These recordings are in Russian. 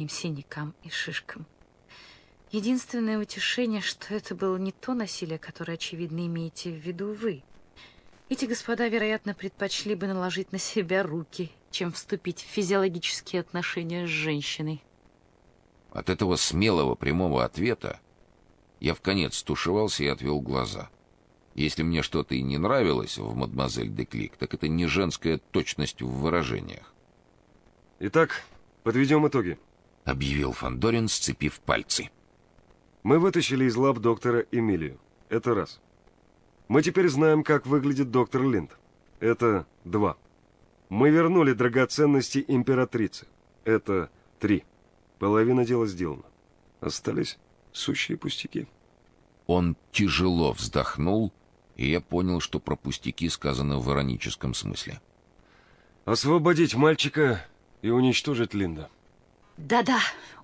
моим синякам и шишкам. Единственное утешение, что это было не то насилие, которое, очевидно, имеете в виду вы. Эти господа, вероятно, предпочли бы наложить на себя руки, чем вступить в физиологические отношения с женщиной. От этого смелого прямого ответа я в конец стушевался и отвел глаза. Если мне что-то и не нравилось в мадемуазель де Клик, так это не женская точность в выражениях. Итак, подведем итоги, объявил Фандорин, сцепив пальцы. Мы вытащили из лап доктора Эмилию. Это раз. Мы теперь знаем, как выглядит доктор Линд. Это два. Мы вернули драгоценности императрицы. Это три. Половина дела сделана. Остались сущие пустяки. Он тяжело вздохнул, и я понял, что про пустяки сказано в ироническом смысле. Освободить мальчика и уничтожить Линда. Да-да,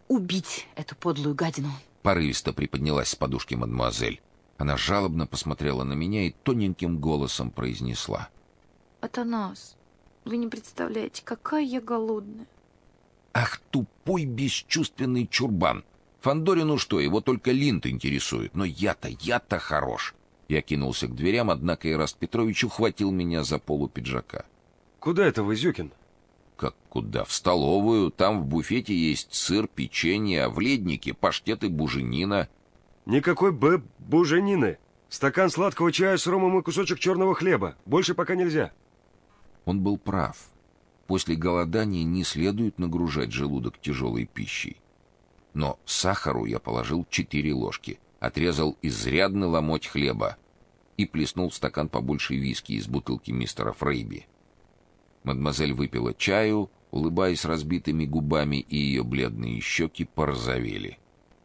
убить эту подлую гадину. Порывисто приподнялась с подушки мадемуазель. Она жалобно посмотрела на меня и тоненьким голосом произнесла. «Атанас, вы не представляете, какая я голодная. Ах, тупой бесчувственный чурбан! Фандорину что, его только линд интересует, но я-то, я-то хорош. Я кинулся к дверям, однако Ираст Петрович ухватил меня за полу пиджака. Куда это вы, Зюкин? Как куда? В столовую. Там в буфете есть сыр, печенье, а в леднике паштет и буженина. Никакой б буженины. Стакан сладкого чая с ромом и кусочек черного хлеба. Больше пока нельзя. Он был прав. После голодания не следует нагружать желудок тяжелой пищей. Но сахару я положил четыре ложки, отрезал изрядный ломоть хлеба и плеснул в стакан побольше виски из бутылки мистера Фрейби. Мадемуазель выпила чаю, улыбаясь разбитыми губами, и ее бледные щеки порозовели.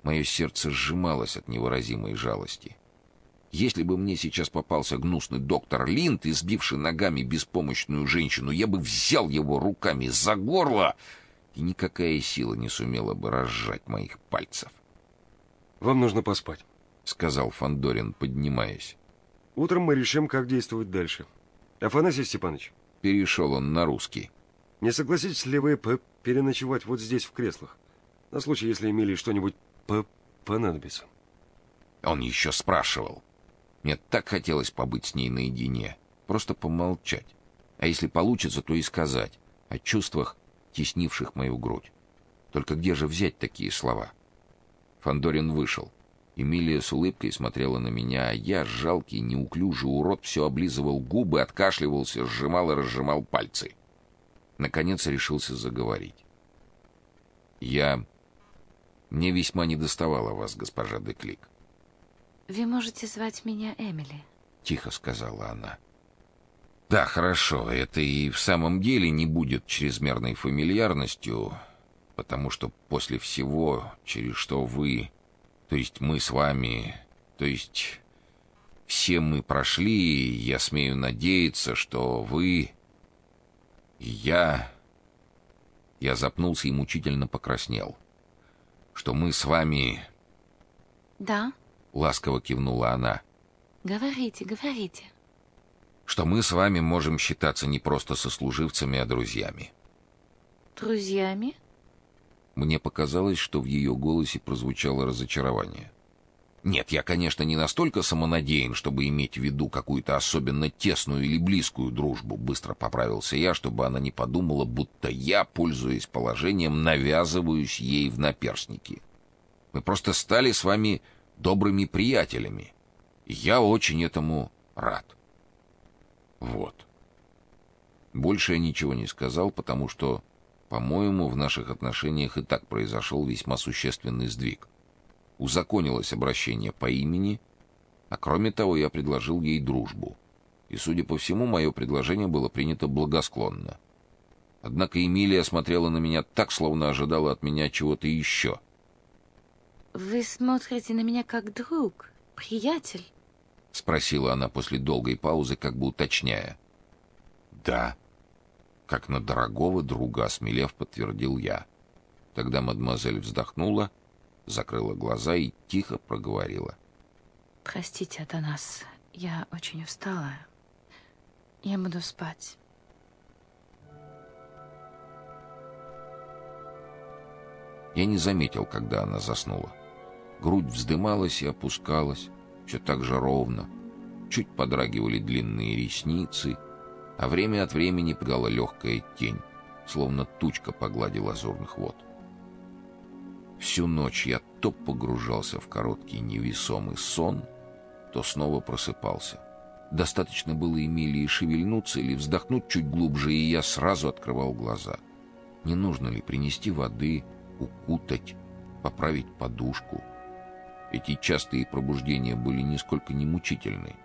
Мое сердце сжималось от невыразимой жалости. Если бы мне сейчас попался гнусный доктор Линд, избивший ногами беспомощную женщину, я бы взял его руками за горло, и никакая сила не сумела бы разжать моих пальцев. Вам нужно поспать, сказал Фандорин, поднимаясь. Утром мы решим, как действовать дальше. Афанасий Степанович, перешел он на русский. Не согласитесь ли вы переночевать вот здесь в креслах, на случай, если Эмилии что-нибудь понадобится? Он еще спрашивал. Мне так хотелось побыть с ней наедине, просто помолчать. А если получится, то и сказать о чувствах, теснивших мою грудь. Только где же взять такие слова? Фандорин вышел. Эмилия с улыбкой смотрела на меня, а я, жалкий, неуклюжий урод, все облизывал губы, откашливался, сжимал и разжимал пальцы. Наконец решился заговорить. Я... Мне весьма недоставало вас, госпожа Деклик. Вы можете звать меня Эмили, тихо сказала она. Да, хорошо, это и в самом деле не будет чрезмерной фамильярностью, потому что после всего, через что вы, то есть мы с вами, то есть все мы прошли, я смею надеяться, что вы и я я запнулся и мучительно покраснел. Что мы с вами Да, ласково кивнула она. Говорите, говорите. Что мы с вами можем считаться не просто сослуживцами, а друзьями. Друзьями? Мне показалось, что в ее голосе прозвучало разочарование. Нет, я, конечно, не настолько самонадеян, чтобы иметь в виду какую-то особенно тесную или близкую дружбу. Быстро поправился я, чтобы она не подумала, будто я, пользуясь положением, навязываюсь ей в наперсники. Мы просто стали с вами добрыми приятелями. Я очень этому рад. Вот. Больше я ничего не сказал, потому что, по-моему, в наших отношениях и так произошел весьма существенный сдвиг. Узаконилось обращение по имени, а кроме того, я предложил ей дружбу. И, судя по всему, мое предложение было принято благосклонно. Однако Эмилия смотрела на меня так, словно ожидала от меня чего-то еще — вы смотрите на меня как друг, приятель? спросила она после долгой паузы, как бы уточняя. Да, как на дорогого друга, осмелев, подтвердил я. Тогда мадемуазель вздохнула, закрыла глаза и тихо проговорила: Простите, Атанас, я очень устала. Я буду спать. Я не заметил, когда она заснула. Грудь вздымалась и опускалась, все так же ровно. Чуть подрагивали длинные ресницы, а время от времени пугала легкая тень, словно тучка погладила лазурных вод. Всю ночь я то погружался в короткий невесомый сон, то снова просыпался. Достаточно было Эмилии шевельнуться или вздохнуть чуть глубже, и я сразу открывал глаза. Не нужно ли принести воды, укутать, поправить подушку? Эти частые пробуждения были нисколько не мучительны,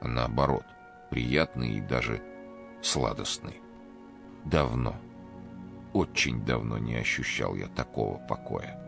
а наоборот, приятные и даже сладостные. Давно, очень давно не ощущал я такого покоя.